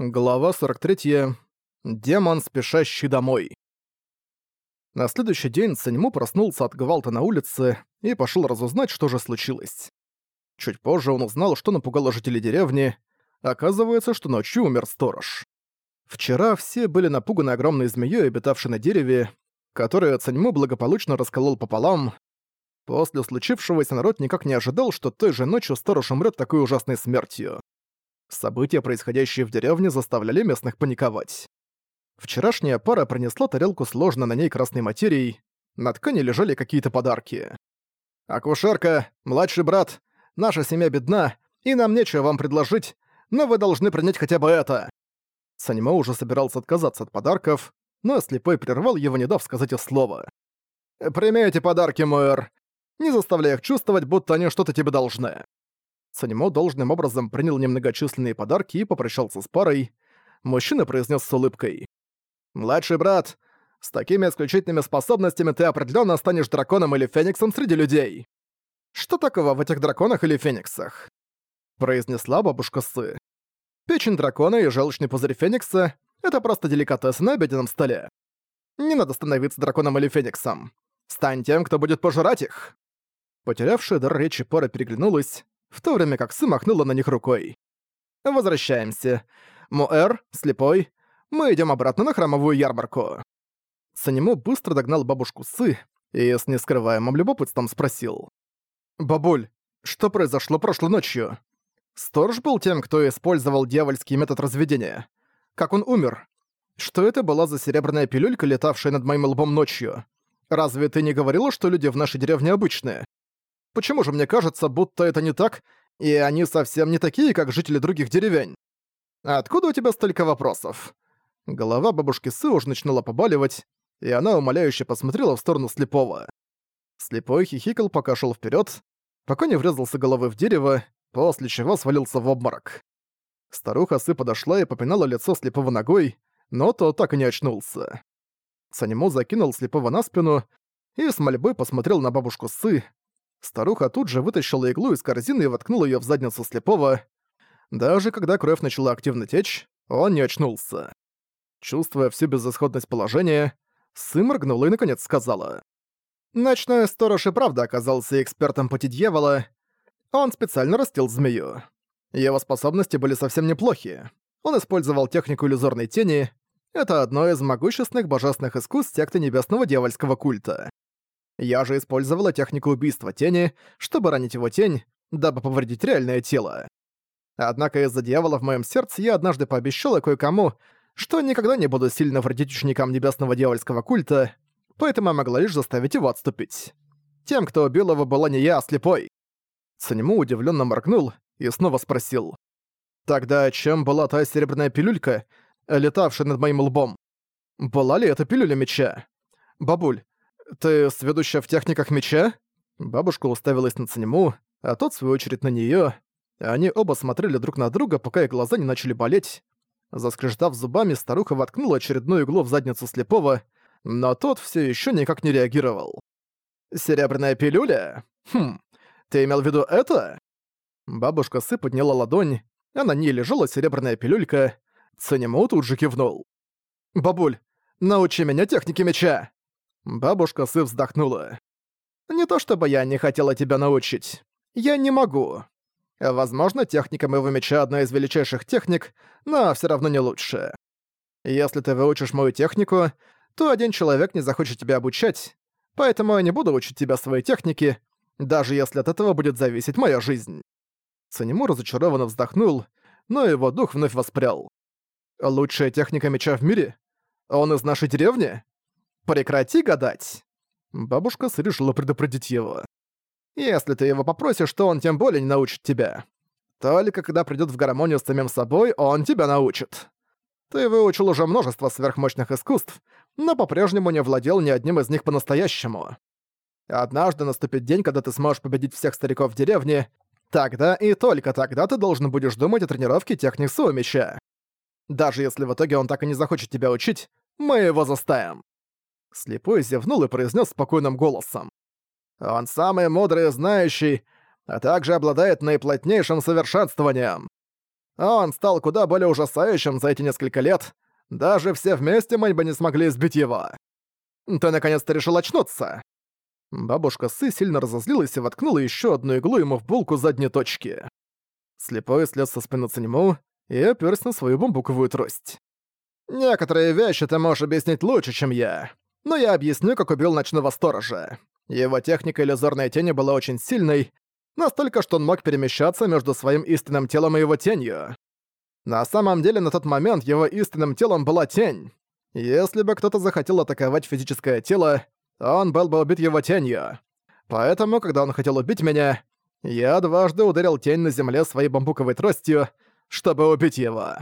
Глава 43. Демон, спешащий домой. На следующий день Циньму проснулся от гвалта на улице и пошел разузнать, что же случилось. Чуть позже он узнал, что напугало жителей деревни. Оказывается, что ночью умер сторож. Вчера все были напуганы огромной змеей, обитавшей на дереве, которая Циньму благополучно расколол пополам. После случившегося народ никак не ожидал, что той же ночью сторож умрет такой ужасной смертью. События, происходящие в деревне, заставляли местных паниковать. Вчерашняя пара принесла тарелку сложно на ней красной материей, на ткани лежали какие-то подарки. «Акушерка, младший брат, наша семья бедна, и нам нечего вам предложить, но вы должны принять хотя бы это». Санимо уже собирался отказаться от подарков, но слепой прервал его, не дав сказать и слова. «Прими эти подарки, мэр. Не заставляй их чувствовать, будто они что-то тебе должны». Санимо должным образом принял немногочисленные подарки и попрощался с парой. Мужчина произнес с улыбкой. «Младший брат, с такими исключительными способностями ты определенно станешь драконом или фениксом среди людей. Что такого в этих драконах или фениксах?» произнесла бабушка Сы. Печень дракона и желчный пузырь феникса — это просто деликатесы на обеденном столе. Не надо становиться драконом или фениксом. Стань тем, кто будет пожирать их. Потерявшая дар речи пара переглянулась, в то время как Сы махнула на них рукой. «Возвращаемся. Муэр, слепой, мы идем обратно на храмовую ярмарку». Санему быстро догнал бабушку Сы и с нескрываемым любопытством спросил. «Бабуль, что произошло прошлой ночью? Сторож был тем, кто использовал дьявольский метод разведения. Как он умер? Что это была за серебряная пилюлька, летавшая над моим лбом ночью? Разве ты не говорила, что люди в нашей деревне обычные? Почему же мне кажется, будто это не так, и они совсем не такие, как жители других деревень? Откуда у тебя столько вопросов?» Голова бабушки Сы уж начинала побаливать, и она умоляюще посмотрела в сторону слепого. Слепой хихикал, пока шел вперед, пока не врезался головой в дерево, после чего свалился в обморок. Старуха Сы подошла и попинала лицо слепого ногой, но тот так и не очнулся. Санему закинул слепого на спину и с мольбой посмотрел на бабушку Сы, Старуха тут же вытащила иглу из корзины и воткнула её в задницу слепого. Даже когда кровь начала активно течь, он не очнулся. Чувствуя всю безысходность положения, Сы моргнула и наконец сказала. «Ночной сторож и правда оказался экспертом пути дьявола. Он специально растил змею. Его способности были совсем неплохие. Он использовал технику иллюзорной тени. Это одно из могущественных божественных искусств секты Небесного Дьявольского культа. Я же использовала технику убийства тени, чтобы ранить его тень, дабы повредить реальное тело. Однако из-за дьявола в моем сердце я однажды пообещала кое-кому, что никогда не буду сильно вредить ученикам небесного дьявольского культа, поэтому я могла лишь заставить его отступить. Тем, кто убил его, была не я, а слепой. Санему удивленно моргнул и снова спросил. «Тогда чем была та серебряная пилюлька, летавшая над моим лбом? Была ли это пилюля меча? Бабуль, «Ты сведущая в техниках меча?» Бабушка уставилась на Цинему, а тот, в свою очередь, на неё. Они оба смотрели друг на друга, пока их глаза не начали болеть. Заскрежетав зубами, старуха воткнула очередную иглу в задницу слепого, но тот всё ещё никак не реагировал. «Серебряная пилюля? Хм, ты имел в виду это?» Бабушка Сы подняла ладонь, а на ней лежала серебряная пилюлька. Цинему тут же кивнул. «Бабуль, научи меня технике меча!» Бабушка Сы вздохнула. «Не то чтобы я не хотела тебя научить. Я не могу. Возможно, техника моего меча одна из величайших техник, но все равно не лучшая. Если ты выучишь мою технику, то один человек не захочет тебя обучать, поэтому я не буду учить тебя своей технике, даже если от этого будет зависеть моя жизнь». Цанему разочарованно вздохнул, но его дух вновь воспрял. «Лучшая техника меча в мире? Он из нашей деревни?» «Прекрати гадать!» Бабушка решила предупредить его. «Если ты его попросишь, то он тем более не научит тебя. Только когда придёт в гармонию с самим собой, он тебя научит. Ты выучил уже множество сверхмощных искусств, но по-прежнему не владел ни одним из них по-настоящему. Однажды наступит день, когда ты сможешь победить всех стариков в деревне, тогда и только тогда ты должен будешь думать о тренировке техник Суомича. Даже если в итоге он так и не захочет тебя учить, мы его заставим. Слепой зевнул и произнес спокойным голосом. «Он самый мудрый и знающий, а также обладает наиплотнейшим совершенствованием. Он стал куда более ужасающим за эти несколько лет. Даже все вместе мы бы не смогли сбить его. Ты наконец-то решил очнуться!» Бабушка Сы сильно разозлилась и воткнула еще одну иглу ему в булку задней точки. Слепой слез со спины Циньму и опёрся на свою бамбуковую трость. «Некоторые вещи ты можешь объяснить лучше, чем я. Но я объясню, как убил ночного сторожа. Его техника иллюзорной тени была очень сильной, настолько, что он мог перемещаться между своим истинным телом и его тенью. На самом деле, на тот момент его истинным телом была тень. Если бы кто-то захотел атаковать физическое тело, он был бы убит его тенью. Поэтому, когда он хотел убить меня, я дважды ударил тень на земле своей бамбуковой тростью, чтобы убить его.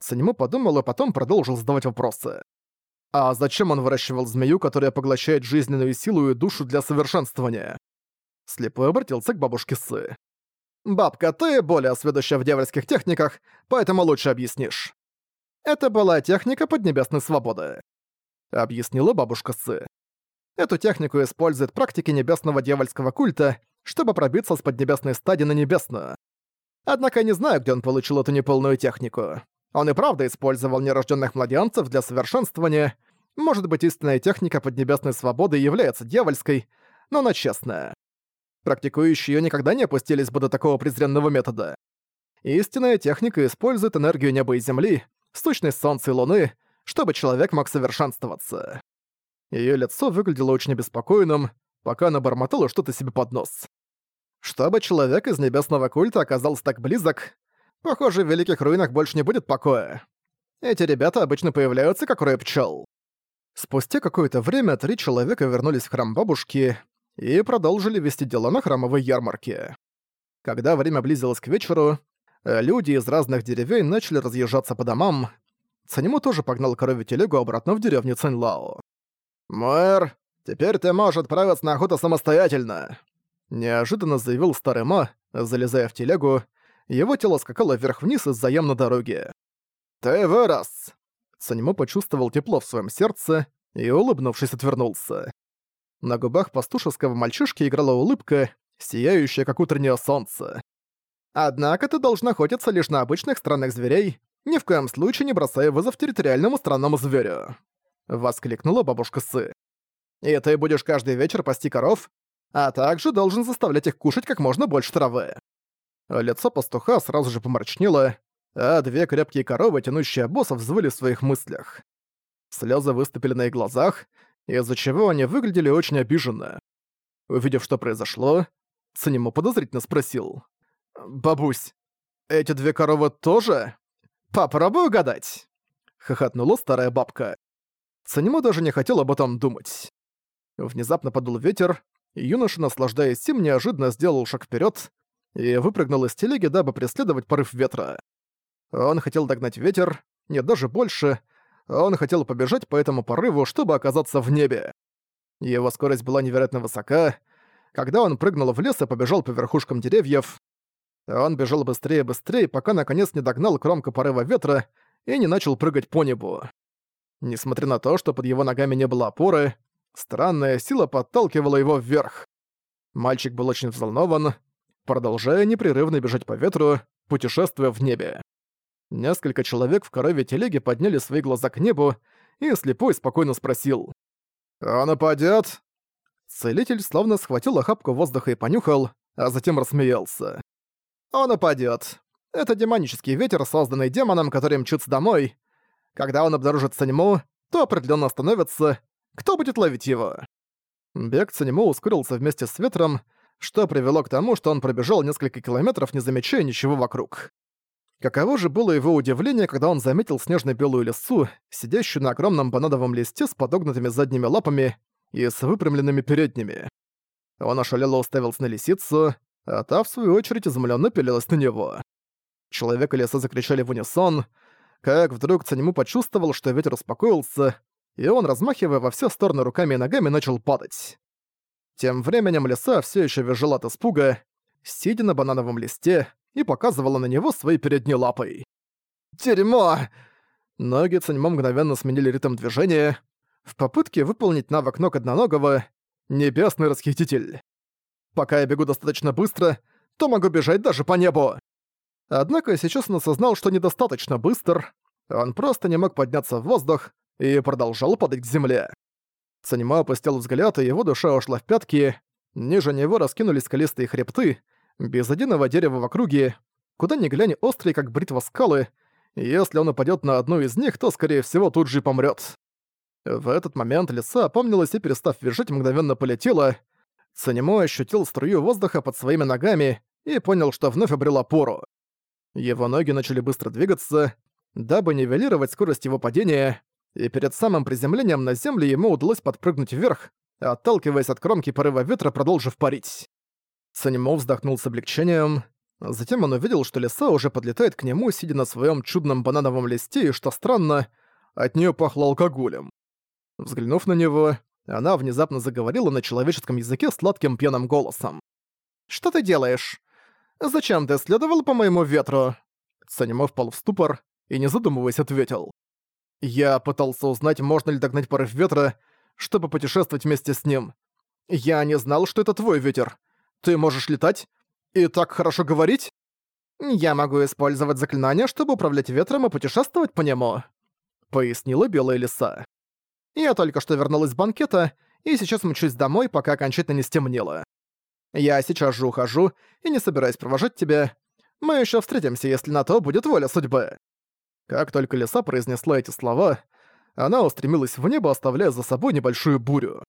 Санему подумал, а потом продолжил задавать вопросы. А зачем он выращивал змею, которая поглощает жизненную силу и душу для совершенствования? Слепой обратился к бабушке Сы. «Бабка, ты более осведущая в дьявольских техниках, поэтому лучше объяснишь». «Это была техника Поднебесной Свободы», — объяснила бабушка Сы. Эту технику используют практики небесного дьявольского культа, чтобы пробиться с поднебесной стадии на небесную. Однако я не знаю, где он получил эту неполную технику. Он и правда использовал нерожденных младенцев для совершенствования. Может быть, истинная техника поднебесной свободы является дьявольской, но она честная. Практикующие ее никогда не опустились бы до такого презренного метода. Истинная техника использует энергию неба и земли, сущность солнца и луны, чтобы человек мог совершенствоваться. Её лицо выглядело очень обеспокоенным, пока она бормотала что-то себе под нос. Чтобы человек из небесного культа оказался так близок, похоже, в Великих Руинах больше не будет покоя. Эти ребята обычно появляются, как рой пчёл. Спустя какое-то время три человека вернулись в храм бабушки и продолжили вести дела на храмовой ярмарке. Когда время близилось к вечеру, люди из разных деревень начали разъезжаться по домам. Цанему тоже погнал коровью телегу обратно в деревню Цаньлао. «Мэр, теперь ты можешь отправиться на охоту самостоятельно», — неожиданно заявил старый Ма, залезая в телегу. Его тело скакало вверх-вниз из-за ям на дороге. «Ты вырос!» Санимо почувствовал тепло в своем сердце и, улыбнувшись, отвернулся. На губах пастушеского мальчишки играла улыбка, сияющая, как утреннее солнце. «Однако ты должен охотиться лишь на обычных странных зверей, ни в коем случае не бросая вызов территориальному странному зверю. Воскликнула бабушка Сы. «И ты будешь каждый вечер пасти коров, а также должен заставлять их кушать как можно больше травы». Лицо пастуха сразу же помрачнело, а две крепкие коровы, тянущие босса, взвыли в своих мыслях. Слезы выступили на их глазах, из-за чего они выглядели очень обиженно. Увидев, что произошло, Цинему подозрительно спросил. «Бабусь, эти две коровы тоже? Попробуй угадать!» Хохотнула старая бабка. Санему даже не хотел об этом думать. Внезапно подул ветер, и юноша, наслаждаясь им, неожиданно сделал шаг вперед и выпрыгнул из телеги, дабы преследовать порыв ветра. Он хотел догнать ветер, нет, даже больше, он хотел побежать по этому порыву, чтобы оказаться в небе. Его скорость была невероятно высока. Когда он прыгнул в лес и побежал по верхушкам деревьев, он бежал быстрее и быстрее, пока наконец не догнал кромку порыва ветра и не начал прыгать по небу. Несмотря на то, что под его ногами не было опоры, странная сила подталкивала его вверх. Мальчик был очень взволнован, продолжая непрерывно бежать по ветру, путешествуя в небе. Несколько человек в корове телеги подняли свои глаза к небу, и слепой спокойно спросил. «Он упадёт?» Целитель словно схватил охапку воздуха и понюхал, а затем рассмеялся. «Он упадёт. Это демонический ветер, созданный демоном, который мчится домой. Когда он обнаружит Санему, то определенно остановится. Кто будет ловить его? Бег Санему ускорился вместе с ветром, что привело к тому, что он пробежал несколько километров, не замечая ничего вокруг. Каково же было его удивление, когда он заметил снежно-белую лису, сидящую на огромном банановом листе с подогнутыми задними лапами и с выпрямленными передними. Он ошалело уставился на лисицу, а та, в свою очередь, изумленно пилилась на него. Человек и лиса закричали в унисон — как вдруг Цанему почувствовал, что ветер успокоился, и он, размахивая во все стороны руками и ногами, начал падать. Тем временем лиса все еще визжала от испуга, сидя на банановом листе, и показывала на него своей передней лапой. «Дерьмо!» Ноги Цаньмо мгновенно сменили ритм движения в попытке выполнить навык ног одноногого «Небесный расхититель». «Пока я бегу достаточно быстро, то могу бежать даже по небу!» Однако сейчас он осознал, что недостаточно быстр, он просто не мог подняться в воздух и продолжал падать к земле. Цанимо опустил взгляд, и его душа ушла в пятки, ниже него раскинулись скалистые хребты, без единого дерева в округе, куда ни глянь острые, как бритва скалы, и если он упадет на одну из них, то, скорее всего, тут же помрет. В этот момент лиса опомнилась и, перестав визжать, мгновенно полетела. Цанимо ощутил струю воздуха под своими ногами и понял, что вновь обрел опору. Его ноги начали быстро двигаться, дабы нивелировать скорость его падения, и перед самым приземлением на землю ему удалось подпрыгнуть вверх, отталкиваясь от кромки порыва ветра, продолжив парить. Санимо вздохнул с облегчением. Затем он увидел, что лиса уже подлетает к нему, сидя на своем чудном банановом листе, и, что странно, от нее пахло алкоголем. Взглянув на него, она внезапно заговорила на человеческом языке сладким пьяным голосом. «Что ты делаешь? Зачем ты следовал по моему ветру?» Санимо впал в ступор и, не задумываясь, ответил. «Я пытался узнать, можно ли догнать порыв ветра, чтобы путешествовать вместе с ним. Я не знал, что это твой ветер. Ты можешь летать? И так хорошо говорить?» «Я могу использовать заклинание, чтобы управлять ветром и путешествовать по нему», — пояснила Белая Лиса. Я только что вернулась с банкета, и сейчас мчусь домой, пока окончательно не стемнело. Я сейчас же ухожу и не собираюсь провожать тебя. Мы еще встретимся, если на то будет воля судьбы». Как только лиса произнесла эти слова, она устремилась в небо, оставляя за собой небольшую бурю.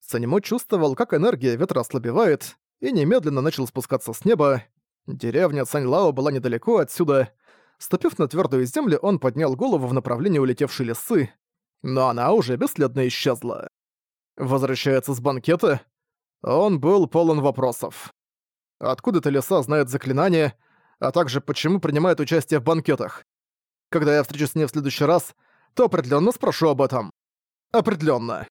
Санему чувствовал, как энергия ветра ослабевает, и немедленно начал спускаться с неба. Деревня Цаньлао была недалеко отсюда. Ступив на твердую землю, он поднял голову в направлении улетевшей лисы, но она уже бесследно исчезла. Возвращается с банкета? Он был полон вопросов. Откуда-то лиса знает заклинания, а также почему принимает участие в банкетах. Когда я встречусь с ней в следующий раз, то определенно спрошу об этом. Определенно.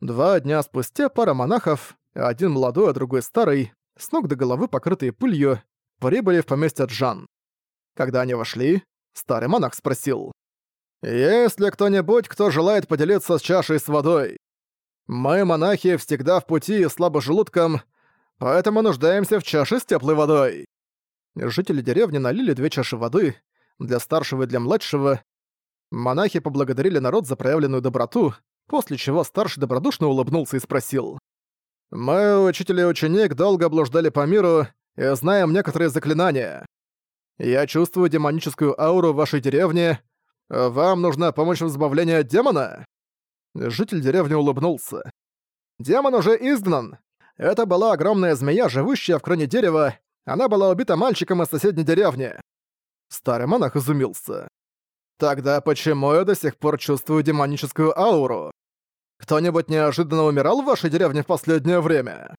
Два дня спустя пара монахов, один молодой, а другой старый, с ног до головы покрытые пылью, прибыли в поместье Джан. Когда они вошли, старый монах спросил. «Есть ли кто-нибудь, кто желает поделиться с чашей с водой? Мы, монахи, всегда в пути и слабо желудком, поэтому нуждаемся в чаше с теплой водой». Жители деревни налили две чаши воды, для старшего и для младшего. Монахи поблагодарили народ за проявленную доброту, после чего старший добродушно улыбнулся и спросил. «Мы, учитель и ученик, долго блуждали по миру и знаем некоторые заклинания. Я чувствую демоническую ауру в вашей деревне, «Вам нужна помощь в избавлении от демона?» Житель деревни улыбнулся. «Демон уже изгнан. Это была огромная змея, живущая в кроне дерева. Она была убита мальчиком из соседней деревни». Старый монах изумился. «Тогда почему я до сих пор чувствую демоническую ауру? Кто-нибудь неожиданно умирал в вашей деревне в последнее время?»